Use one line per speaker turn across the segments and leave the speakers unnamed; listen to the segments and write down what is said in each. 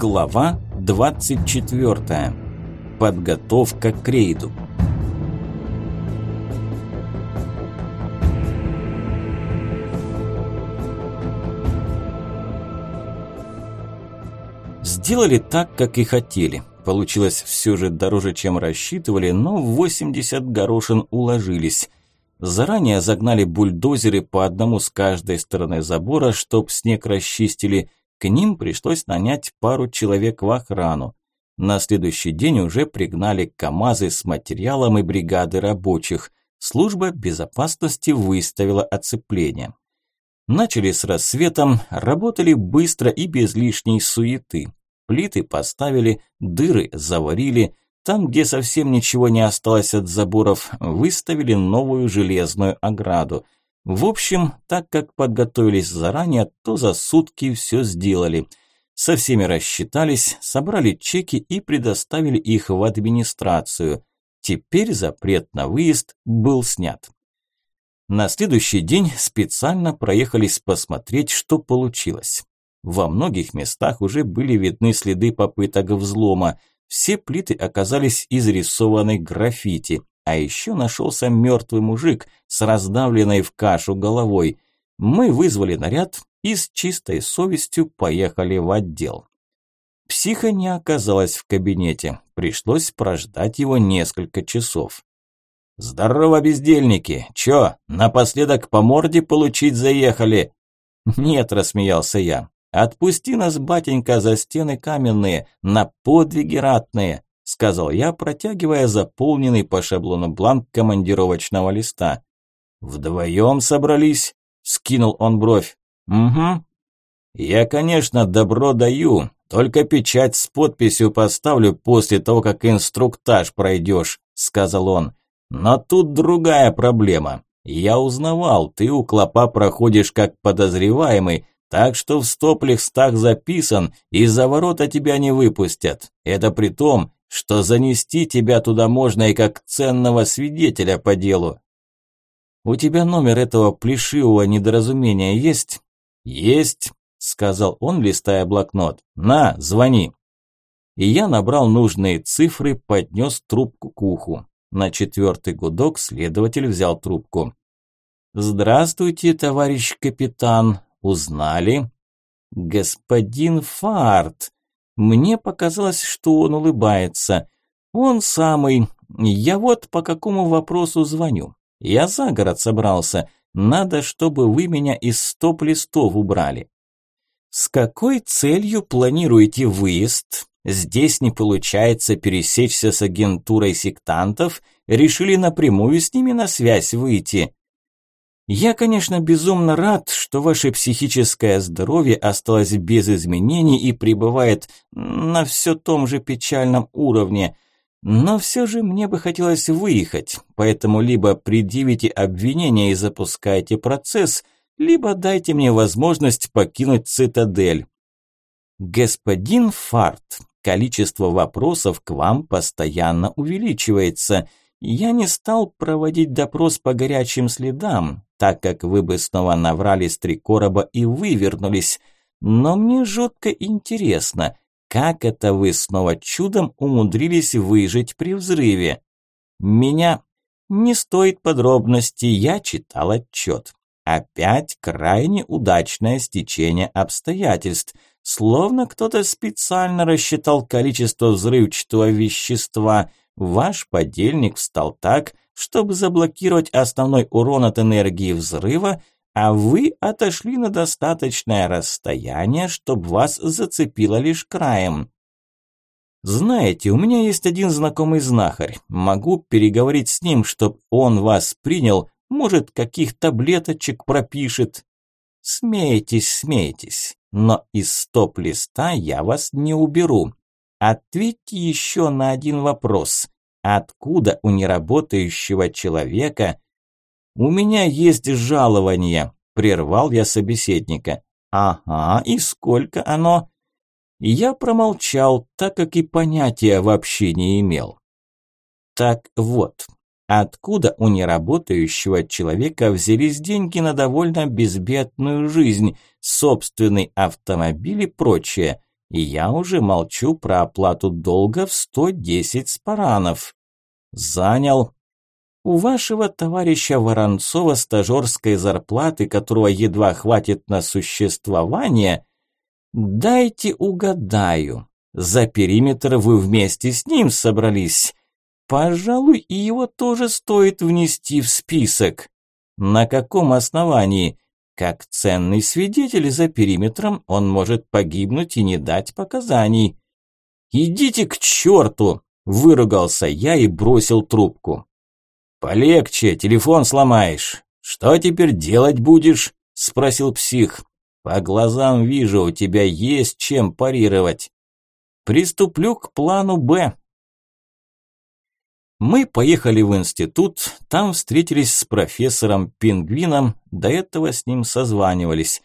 Глава 24. Подготовка к рейду. Сделали так, как и хотели. Получилось все же дороже, чем рассчитывали, но в 80 горошин уложились. Заранее загнали бульдозеры по одному с каждой стороны забора, чтоб снег расчистили. К ним пришлось нанять пару человек в охрану. На следующий день уже пригнали КАМАЗы с материалом и бригады рабочих. Служба безопасности выставила оцепление. Начали с рассветом, работали быстро и без лишней суеты. Плиты поставили, дыры заварили, там, где совсем ничего не осталось от заборов, выставили новую железную ограду. В общем, так как подготовились заранее, то за сутки все сделали. Со всеми рассчитались, собрали чеки и предоставили их в администрацию. Теперь запрет на выезд был снят. На следующий день специально проехались посмотреть, что получилось. Во многих местах уже были видны следы попыток взлома. Все плиты оказались изрисованы граффити, а еще нашелся мертвый мужик с раздавленной в кашу головой. Мы вызвали наряд и с чистой совестью поехали в отдел. Психа не оказалась в кабинете, пришлось прождать его несколько часов. «Здорово, бездельники! Чё, напоследок по морде получить заехали?» «Нет», – рассмеялся я, «Отпусти нас, батенька, за стены каменные, на подвиги ратные», сказал я, протягивая заполненный по шаблону бланк командировочного листа. «Вдвоем собрались?» – скинул он бровь. «Угу». «Я, конечно, добро даю, только печать с подписью поставлю после того, как инструктаж пройдешь», – сказал он. «Но тут другая проблема. Я узнавал, ты у клопа проходишь как подозреваемый, так что в стоп-листах записан, и за ворота тебя не выпустят. Это при том, что занести тебя туда можно и как ценного свидетеля по делу. У тебя номер этого плешивого недоразумения есть? Есть, сказал он, листая блокнот. На, звони. И я набрал нужные цифры, поднес трубку к уху. На четвертый гудок следователь взял трубку. «Здравствуйте, товарищ капитан», Узнали? Господин Фарт. Мне показалось, что он улыбается. Он самый. Я вот по какому вопросу звоню. Я за город собрался. Надо, чтобы вы меня из стоп листов убрали. С какой целью планируете выезд? Здесь не получается пересечься с агентурой сектантов, решили напрямую с ними на связь выйти. Я, конечно, безумно рад, что ваше психическое здоровье осталось без изменений и пребывает на все том же печальном уровне. Но все же мне бы хотелось выехать, поэтому либо предъявите обвинение и запускайте процесс, либо дайте мне возможность покинуть цитадель. Господин Фарт, количество вопросов к вам постоянно увеличивается. Я не стал проводить допрос по горячим следам, так как вы бы снова наврали с три короба и вывернулись. Но мне жутко интересно, как это вы снова чудом умудрились выжить при взрыве? Меня не стоит подробностей, я читал отчет. Опять крайне удачное стечение обстоятельств. Словно кто-то специально рассчитал количество взрывчатого вещества. Ваш подельник встал так, чтобы заблокировать основной урон от энергии взрыва, а вы отошли на достаточное расстояние, чтобы вас зацепило лишь краем. Знаете, у меня есть один знакомый знахарь. Могу переговорить с ним, чтоб он вас принял, может, каких таблеточек пропишет. Смейтесь, смейтесь, но из стоп-листа я вас не уберу. Ответьте еще на один вопрос. Откуда у неработающего человека... У меня есть жалование, прервал я собеседника. Ага, и сколько оно? Я промолчал, так как и понятия вообще не имел. Так вот, откуда у неработающего человека взялись деньги на довольно безбедную жизнь, собственный автомобиль и прочее? И я уже молчу про оплату долга в 110 спаранов. Занял. У вашего товарища Воронцова стажерской зарплаты, которого едва хватит на существование, дайте угадаю. За периметр вы вместе с ним собрались. Пожалуй, и его тоже стоит внести в список. На каком основании? Как ценный свидетель за периметром он может погибнуть и не дать показаний. «Идите к черту!» – выругался я и бросил трубку. «Полегче, телефон сломаешь. Что теперь делать будешь?» – спросил псих. «По глазам вижу, у тебя есть чем парировать». «Приступлю к плану «Б», мы поехали в институт, там встретились с профессором Пингвином, до этого с ним созванивались.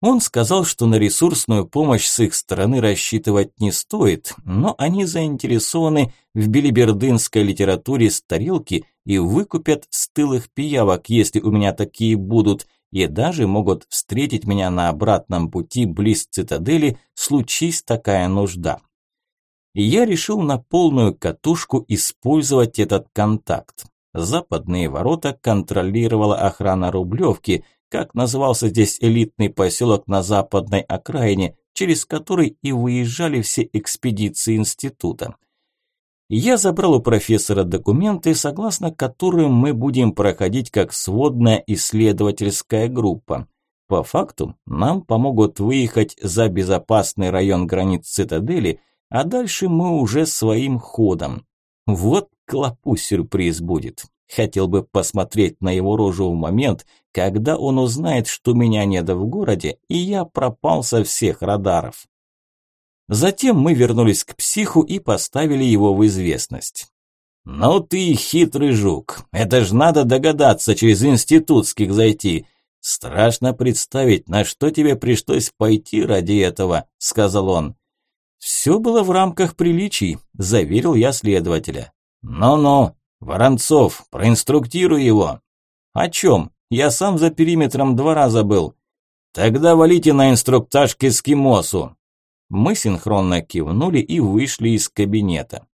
Он сказал, что на ресурсную помощь с их стороны рассчитывать не стоит, но они заинтересованы в билибердынской литературе с тарелки и выкупят стылых пиявок, если у меня такие будут, и даже могут встретить меня на обратном пути близ цитадели, случись такая нужда и я решил на полную катушку использовать этот контакт. Западные ворота контролировала охрана Рублевки, как назывался здесь элитный поселок на западной окраине, через который и выезжали все экспедиции института. Я забрал у профессора документы, согласно которым мы будем проходить как сводная исследовательская группа. По факту нам помогут выехать за безопасный район границ цитадели – а дальше мы уже своим ходом. Вот клопу сюрприз будет. Хотел бы посмотреть на его рожу в момент, когда он узнает, что меня нет в городе, и я пропал со всех радаров. Затем мы вернулись к психу и поставили его в известность. «Ну ты хитрый жук, это ж надо догадаться через институтских зайти. Страшно представить, на что тебе пришлось пойти ради этого», – сказал он. «Все было в рамках приличий», – заверил я следователя. «Ну-ну, Воронцов, проинструктируй его». «О чем? Я сам за периметром два раза был». «Тогда валите на инструктаж к эскимосу». Мы синхронно кивнули и вышли из кабинета.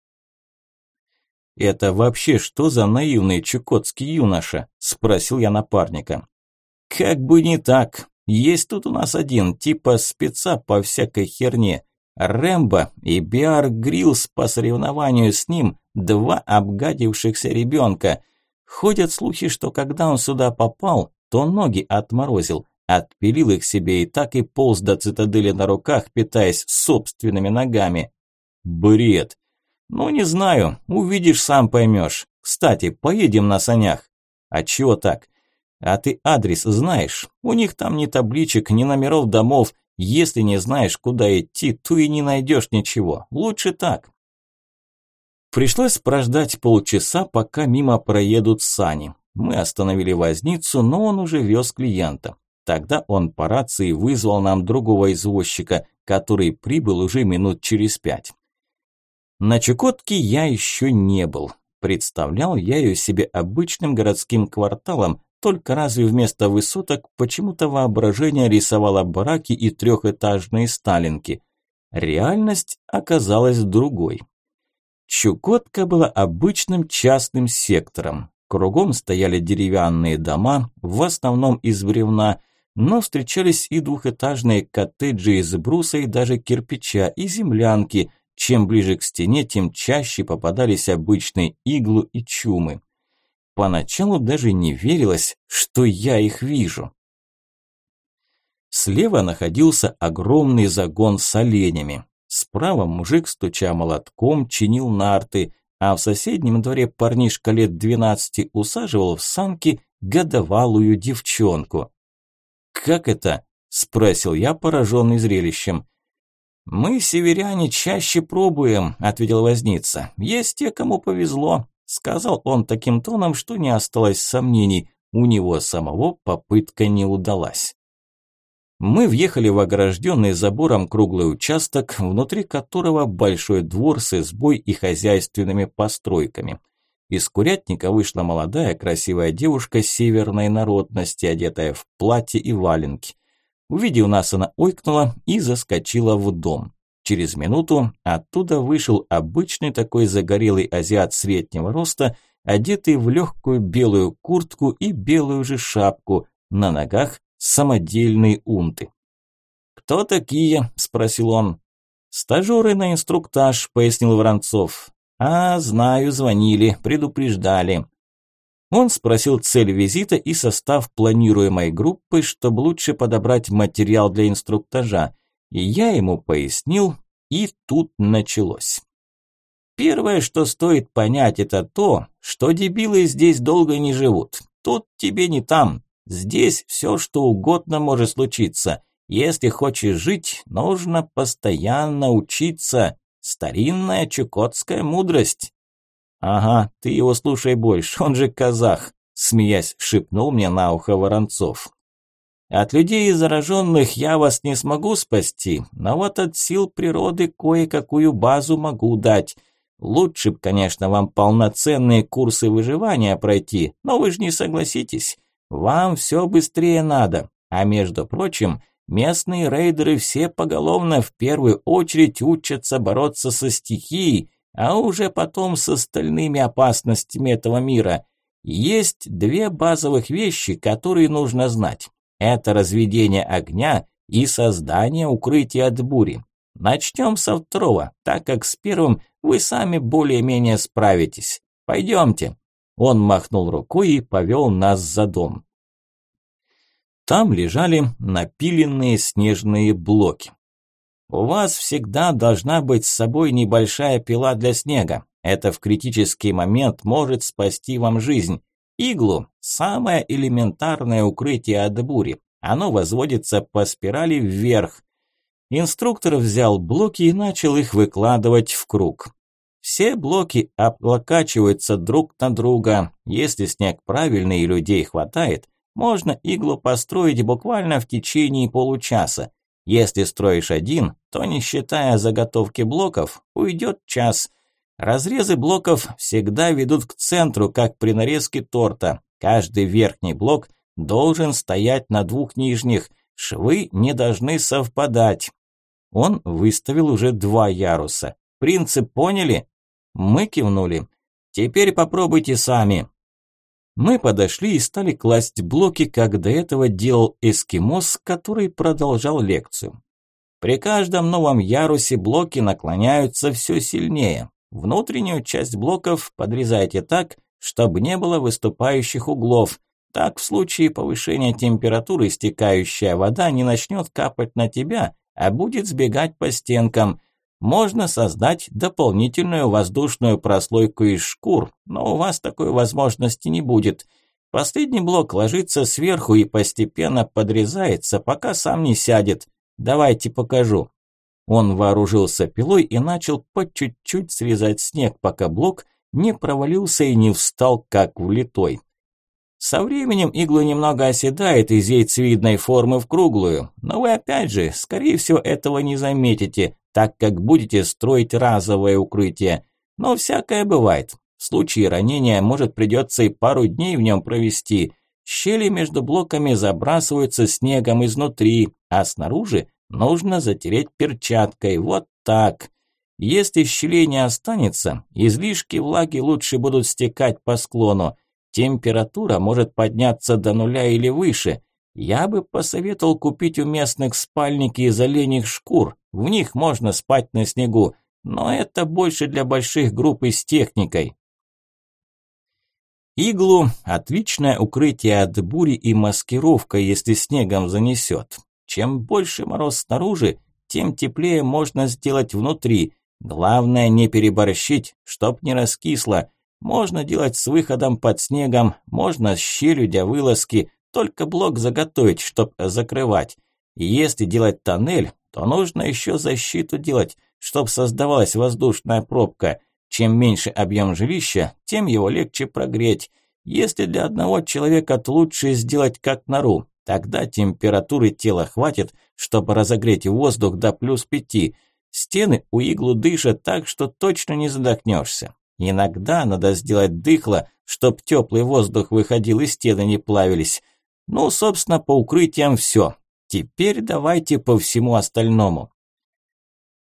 «Это вообще что за наивный чукотский юноша?» – спросил я напарника. «Как бы не так. Есть тут у нас один, типа спеца по всякой херне. Рэмбо и Биар Гриллс по соревнованию с ним – два обгадившихся ребенка. Ходят слухи, что когда он сюда попал, то ноги отморозил, отпилил их себе и так и полз до цитадели на руках, питаясь собственными ногами. Бред. Ну, не знаю, увидишь, сам поймешь. Кстати, поедем на санях. А чего так? А ты адрес знаешь? У них там ни табличек, ни номеров домов, если не знаешь, куда идти, то и не найдешь ничего. Лучше так. Пришлось прождать полчаса, пока мимо проедут сани. Мы остановили возницу, но он уже вез клиента. Тогда он по рации вызвал нам другого извозчика, который прибыл уже минут через пять. На Чукотке я еще не был. Представлял я ее себе обычным городским кварталом, только разве вместо высоток почему-то воображение рисовало бараки и трехэтажные сталинки. Реальность оказалась другой. Чукотка была обычным частным сектором. Кругом стояли деревянные дома, в основном из бревна, но встречались и двухэтажные коттеджи из бруса и даже кирпича, и землянки. Чем ближе к стене, тем чаще попадались обычные иглу и чумы. Поначалу даже не верилось, что я их вижу. Слева находился огромный загон с оленями. Справа мужик, стуча молотком, чинил нарты, а в соседнем дворе парнишка лет двенадцати усаживал в санки годовалую девчонку. «Как это?» – спросил я, пораженный зрелищем. «Мы, северяне, чаще пробуем», – ответил возница. «Есть те, кому повезло. Сказал он таким тоном, что не осталось сомнений, у него самого попытка не удалась. Мы въехали в огражденный забором круглый участок, внутри которого большой двор с избой и хозяйственными постройками. Из курятника вышла молодая красивая девушка северной народности, одетая в платье и валенки. Увидев нас, она ойкнула и заскочила в дом. Через минуту оттуда вышел обычный такой загорелый азиат среднего роста, одетый в легкую белую куртку и белую же шапку, на ногах самодельные унты. «Кто такие?» – спросил он. «Стажеры на инструктаж», – пояснил Воронцов. «А, знаю, звонили, предупреждали». Он спросил цель визита и состав планируемой группы, чтобы лучше подобрать материал для инструктажа. И я ему пояснил, и тут началось. Первое, что стоит понять, это то, что дебилы здесь долго не живут. Тут тебе не там. Здесь все, что угодно может случиться. Если хочешь жить, нужно постоянно учиться. Старинная чукотская мудрость. Ага, ты его слушай больше, он же казах, смеясь, шепнул мне на ухо Воронцов. От людей зараженных я вас не смогу спасти, но вот от сил природы кое-какую базу могу дать. Лучше б, конечно, вам полноценные курсы выживания пройти, но вы же не согласитесь. Вам все быстрее надо. А между прочим, местные рейдеры все поголовно в первую очередь учатся бороться со стихией, а уже потом с остальными опасностями этого мира. Есть две базовых вещи, которые нужно знать. Это разведение огня и создание укрытия от бури. Начнем со второго, так как с первым вы сами более-менее справитесь. Пойдемте. Он махнул рукой и повел нас за дом. Там лежали напиленные снежные блоки. У вас всегда должна быть с собой небольшая пила для снега. Это в критический момент может спасти вам жизнь. Иглу – самое элементарное укрытие от бури. Оно возводится по спирали вверх. Инструктор взял блоки и начал их выкладывать в круг. Все блоки облокачиваются друг на друга. Если снег правильный и людей хватает, можно иглу построить буквально в течение получаса. Если строишь один, то не считая заготовки блоков, уйдет час. Разрезы блоков всегда ведут к центру, как при нарезке торта. Каждый верхний блок должен стоять на двух нижних. Швы не должны совпадать. Он выставил уже два яруса. Принцип поняли? Мы кивнули. Теперь попробуйте сами. Мы подошли и стали класть блоки, как до этого делал эскимос, который продолжал лекцию. При каждом новом ярусе блоки наклоняются все сильнее. Внутреннюю часть блоков подрезайте так, чтобы не было выступающих углов. Так в случае повышения температуры стекающая вода не начнет капать на тебя, а будет сбегать по стенкам. Можно создать дополнительную воздушную прослойку из шкур, но у вас такой возможности не будет. Последний блок ложится сверху и постепенно подрезается, пока сам не сядет. Давайте покажу. Он вооружился пилой и начал по чуть-чуть срезать снег, пока блок не провалился и не встал как влитой. Со временем иглу немного оседает из яйцевидной формы в круглую, но вы опять же, скорее всего, этого не заметите, так как будете строить разовое укрытие. Но всякое бывает. В случае ранения, может, придется и пару дней в нем провести. Щели между блоками забрасываются снегом изнутри, а снаружи нужно затереть перчаткой. Вот так. Если щелей не останется, излишки влаги лучше будут стекать по склону. Температура может подняться до нуля или выше. Я бы посоветовал купить у местных спальники из оленьих шкур. В них можно спать на снегу, но это больше для больших групп и с техникой. Иглу – отличное укрытие от бури и маскировка, если снегом занесет. Чем больше мороз снаружи, тем теплее можно сделать внутри. Главное не переборщить, чтоб не раскисло. Можно делать с выходом под снегом, можно с щелью для вылазки, только блок заготовить, чтоб закрывать. если делать тоннель, то нужно еще защиту делать, чтоб создавалась воздушная пробка. Чем меньше объем жилища, тем его легче прогреть. Если для одного человека, то лучше сделать как нору. Тогда температуры тела хватит, чтобы разогреть воздух до плюс пяти. Стены у иглу дышат так, что точно не задохнешься. Иногда надо сделать дыхло, чтоб теплый воздух выходил и стены не плавились. Ну, собственно, по укрытиям все. Теперь давайте по всему остальному.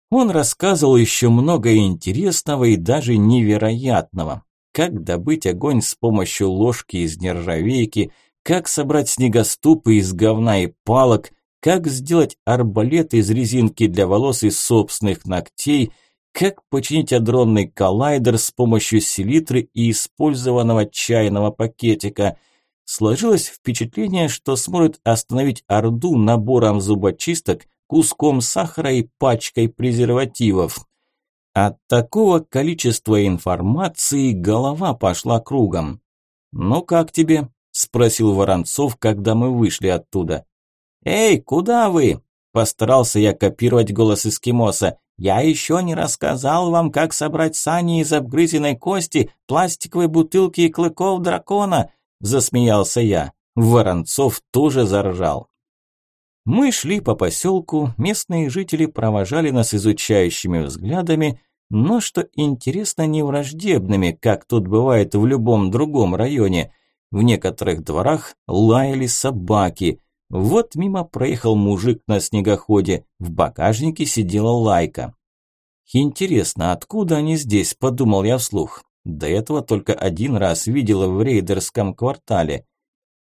Он рассказывал еще много интересного и даже невероятного. Как добыть огонь с помощью ложки из нержавейки, как собрать снегоступы из говна и палок, как сделать арбалет из резинки для волос и собственных ногтей, как починить адронный коллайдер с помощью селитры и использованного чайного пакетика. Сложилось впечатление, что сможет остановить Орду набором зубочисток, куском сахара и пачкой презервативов. От такого количества информации голова пошла кругом. «Ну как тебе?» – спросил Воронцов, когда мы вышли оттуда. «Эй, куда вы?» – постарался я копировать голос эскимоса. «Я еще не рассказал вам, как собрать сани из обгрызенной кости, пластиковой бутылки и клыков дракона», – засмеялся я. Воронцов тоже заржал. Мы шли по поселку, местные жители провожали нас изучающими взглядами, но, что интересно, не враждебными, как тут бывает в любом другом районе. В некоторых дворах лаяли собаки. Вот мимо проехал мужик на снегоходе, в багажнике сидела лайка. «Интересно, откуда они здесь?» – подумал я вслух. До этого только один раз видела в рейдерском квартале.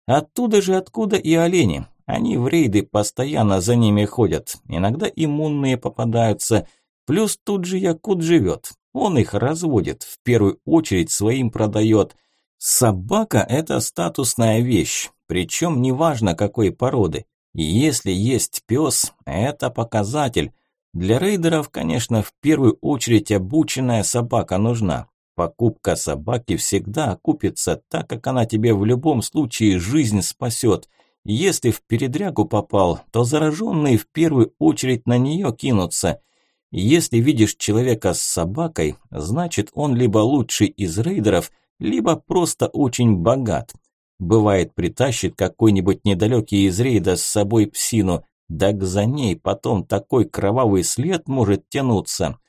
Оттуда же, откуда и олени. Они в рейды постоянно за ними ходят. Иногда иммунные попадаются. Плюс тут же Якут живет. Он их разводит, в первую очередь своим продает. Собака – это статусная вещь, причем неважно какой породы. Если есть пес, это показатель. Для рейдеров, конечно, в первую очередь обученная собака нужна. Покупка собаки всегда окупится, так как она тебе в любом случае жизнь спасет – если в передрягу попал, то зараженные в первую очередь на нее кинутся. Если видишь человека с собакой, значит он либо лучший из рейдеров, либо просто очень богат. Бывает, притащит какой-нибудь недалекий из рейда с собой псину, так за ней потом такой кровавый след может тянуться.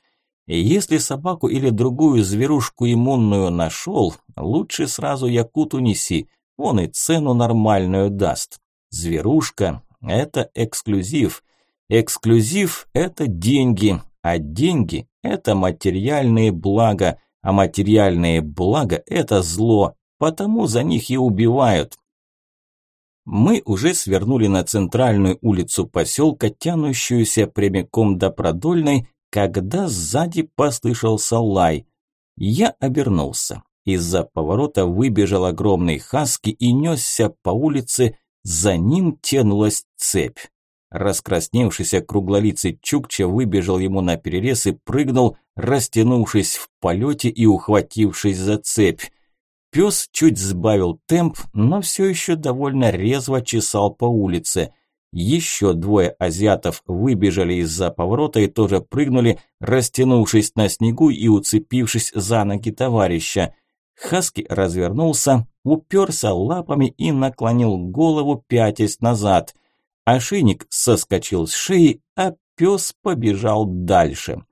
И если собаку или другую зверушку иммунную нашел, лучше сразу якуту неси, он и цену нормальную даст. Зверушка – это эксклюзив. Эксклюзив – это деньги, а деньги – это материальные блага, а материальные блага – это зло, потому за них и убивают. Мы уже свернули на центральную улицу поселка, тянущуюся прямиком до Продольной, когда сзади послышался лай. Я обернулся. Из-за поворота выбежал огромный хаски и несся по улице, за ним тянулась цепь. Раскрасневшийся круглолицый Чукча выбежал ему на перерез и прыгнул, растянувшись в полете и ухватившись за цепь. Пес чуть сбавил темп, но все еще довольно резво чесал по улице. Еще двое азиатов выбежали из-за поворота и тоже прыгнули, растянувшись на снегу и уцепившись за ноги товарища. Хаски развернулся, уперся лапами и наклонил голову, пятясь назад. Ошейник соскочил с шеи, а пес побежал дальше.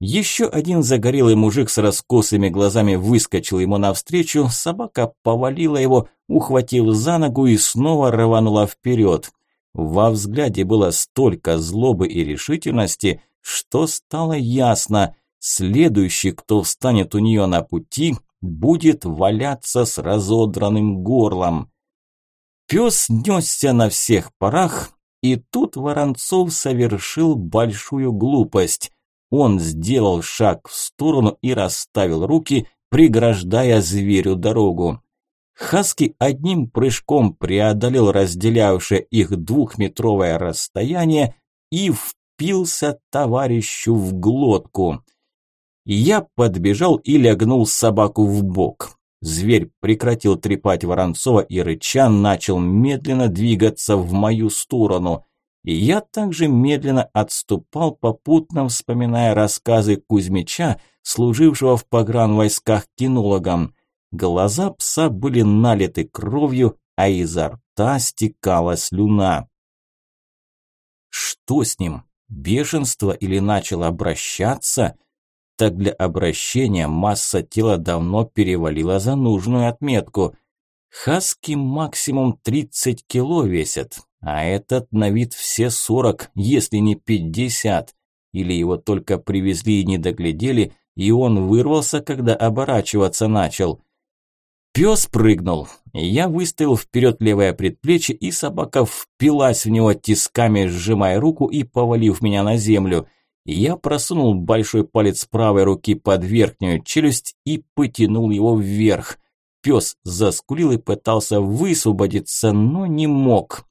Еще один загорелый мужик с раскосыми глазами выскочил ему навстречу, собака повалила его, ухватив за ногу и снова рванула вперед. Во взгляде было столько злобы и решительности, что стало ясно, следующий, кто встанет у нее на пути, будет валяться с разодранным горлом. Пес несся на всех парах, и тут Воронцов совершил большую глупость. Он сделал шаг в сторону и расставил руки, преграждая зверю дорогу. Хаски одним прыжком преодолел разделявшее их двухметровое расстояние и впился товарищу в глотку – я подбежал и лягнул собаку в бок. Зверь прекратил трепать Воронцова и рыча начал медленно двигаться в мою сторону. И я также медленно отступал, попутно вспоминая рассказы Кузьмича, служившего в погранвойсках кинологом. Глаза пса были налиты кровью, а изо рта стекала слюна. Что с ним? Бешенство или начал обращаться? Так для обращения масса тела давно перевалила за нужную отметку. Хаски максимум 30 кило весят, а этот на вид все 40, если не 50. или его только привезли и не доглядели, и он вырвался, когда оборачиваться начал. Пес прыгнул. Я выставил вперед левое предплечье, и собака впилась в него тисками, сжимая руку и повалив меня на землю. Я просунул большой палец правой руки под верхнюю челюсть и потянул его вверх. Пес заскулил и пытался высвободиться, но не мог.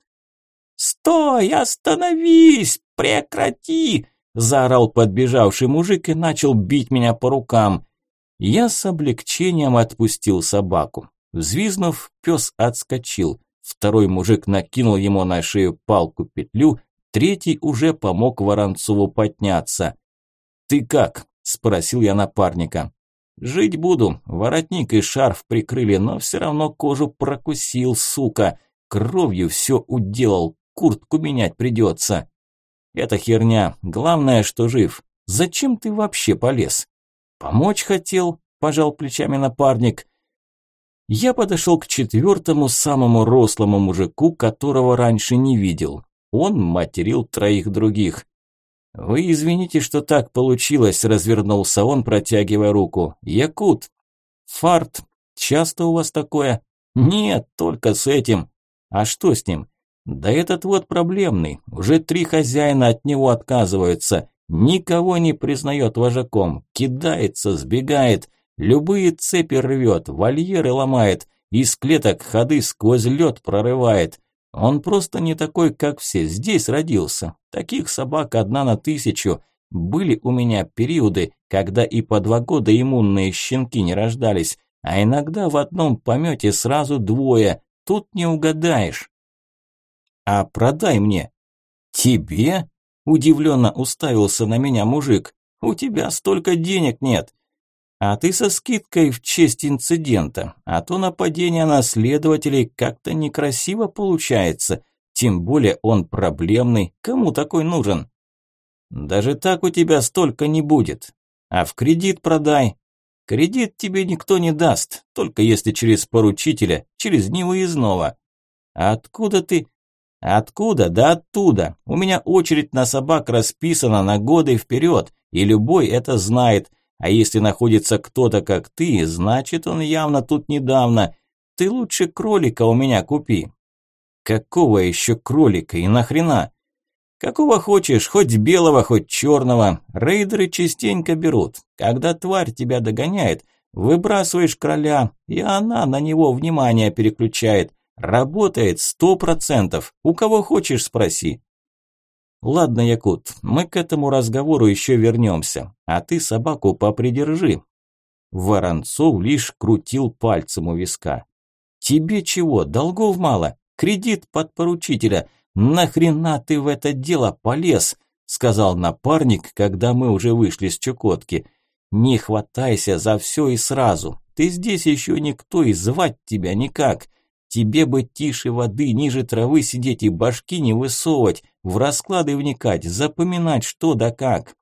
«Стой! Остановись! Прекрати!» заорал подбежавший мужик и начал бить меня по рукам. Я с облегчением отпустил собаку. Взвизнув, пес отскочил. Второй мужик накинул ему на шею палку-петлю, третий уже помог Воронцову подняться. «Ты как?» – спросил я напарника. «Жить буду. Воротник и шарф прикрыли, но все равно кожу прокусил, сука. Кровью все уделал, куртку менять придется». Это херня. Главное, что жив. Зачем ты вообще полез? Помочь хотел, пожал плечами напарник. Я подошел к четвертому, самому рослому мужику, которого раньше не видел. Он материл троих других. «Вы извините, что так получилось», – развернулся он, протягивая руку. «Якут». «Фарт. Часто у вас такое?» «Нет, только с этим». «А что с ним?» Да этот вот проблемный, уже три хозяина от него отказываются, никого не признает вожаком, кидается, сбегает, любые цепи рвет, вольеры ломает, из клеток ходы сквозь лед прорывает. Он просто не такой, как все, здесь родился. Таких собак одна на тысячу. Были у меня периоды, когда и по два года иммунные щенки не рождались, а иногда в одном помете сразу двое. Тут не угадаешь а продай мне». «Тебе?» – удивленно уставился на меня мужик. «У тебя столько денег нет». «А ты со скидкой в честь инцидента, а то нападение на следователей как-то некрасиво получается, тем более он проблемный, кому такой нужен?» «Даже так у тебя столько не будет. А в кредит продай. Кредит тебе никто не даст, только если через поручителя, через невыездного. А откуда ты? Откуда? Да оттуда. У меня очередь на собак расписана на годы вперед, и любой это знает. А если находится кто-то как ты, значит он явно тут недавно. Ты лучше кролика у меня купи. Какого еще кролика и нахрена? Какого хочешь, хоть белого, хоть черного. Рейдеры частенько берут. Когда тварь тебя догоняет, выбрасываешь кроля, и она на него внимание переключает. Работает сто процентов. У кого хочешь спроси. Ладно, Якут, мы к этому разговору еще вернемся. А ты собаку попридержи. Воронцов лишь крутил пальцем у виска. Тебе чего, долгов мало? Кредит подпоручителя. Нахрена ты в это дело полез? Сказал напарник, когда мы уже вышли с Чукотки. Не хватайся за все и сразу. Ты здесь еще никто и звать тебя никак. Тебе бы тише воды, ниже травы сидеть и башки не высовывать, в расклады вникать, запоминать что да как.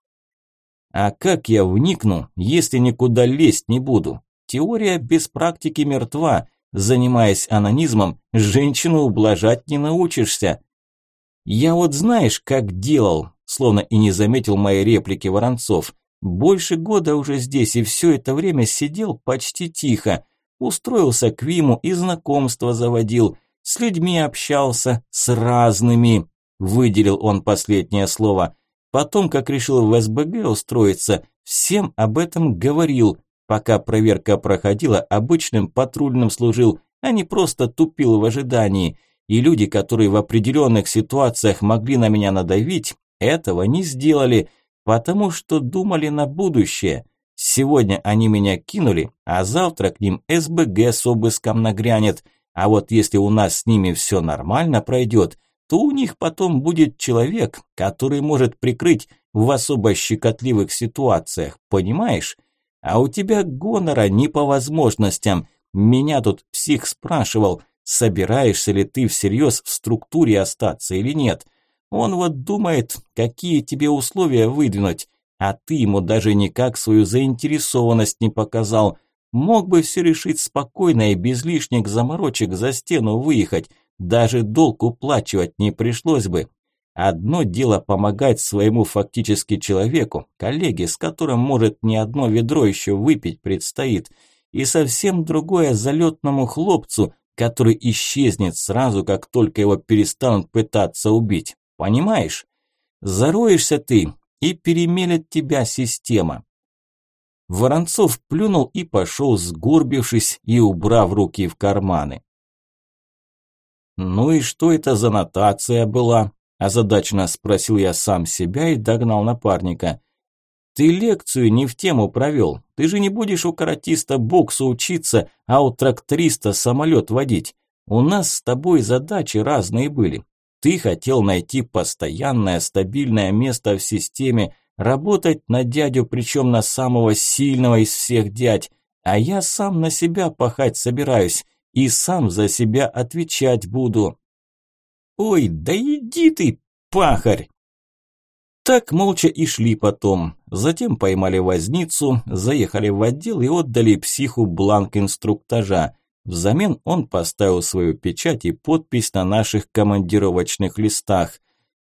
А как я вникну, если никуда лезть не буду? Теория без практики мертва. Занимаясь анонизмом, женщину ублажать не научишься. Я вот знаешь, как делал, словно и не заметил моей реплики Воронцов. Больше года уже здесь и все это время сидел почти тихо. Устроился к Виму и знакомства заводил, с людьми общался, с разными, выделил он последнее слово. Потом, как решил в СБГ устроиться, всем об этом говорил. Пока проверка проходила, обычным патрульным служил, а не просто тупил в ожидании. И люди, которые в определенных ситуациях могли на меня надавить, этого не сделали, потому что думали на будущее. Сегодня они меня кинули, а завтра к ним СБГ с обыском нагрянет. А вот если у нас с ними все нормально пройдет, то у них потом будет человек, который может прикрыть в особо щекотливых ситуациях, понимаешь? А у тебя гонора не по возможностям. Меня тут псих спрашивал, собираешься ли ты всерьез в структуре остаться или нет. Он вот думает, какие тебе условия выдвинуть. А ты ему даже никак свою заинтересованность не показал. Мог бы все решить спокойно и без лишних заморочек за стену выехать. Даже долг уплачивать не пришлось бы. Одно дело помогать своему фактически человеку, коллеге, с которым может не одно ведро еще выпить предстоит, и совсем другое залетному хлопцу, который исчезнет сразу, как только его перестанут пытаться убить. Понимаешь? Зароешься ты, и перемелет тебя система. Воронцов плюнул и пошел, сгорбившись и убрав руки в карманы. «Ну и что это за нотация была?» – озадаченно спросил я сам себя и догнал напарника. «Ты лекцию не в тему провел. Ты же не будешь у каратиста боксу учиться, а у тракториста самолет водить. У нас с тобой задачи разные были. Ты хотел найти постоянное, стабильное место в системе, работать на дядю, причем на самого сильного из всех дядь, а я сам на себя пахать собираюсь и сам за себя отвечать буду. Ой, да иди ты, пахарь! Так молча и шли потом. Затем поймали возницу, заехали в отдел и отдали психу бланк инструктажа. Взамен он поставил свою печать и подпись на наших командировочных листах.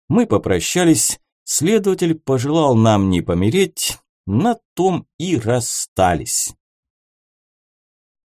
Мы попрощались, следователь пожелал нам не помереть, на том и расстались.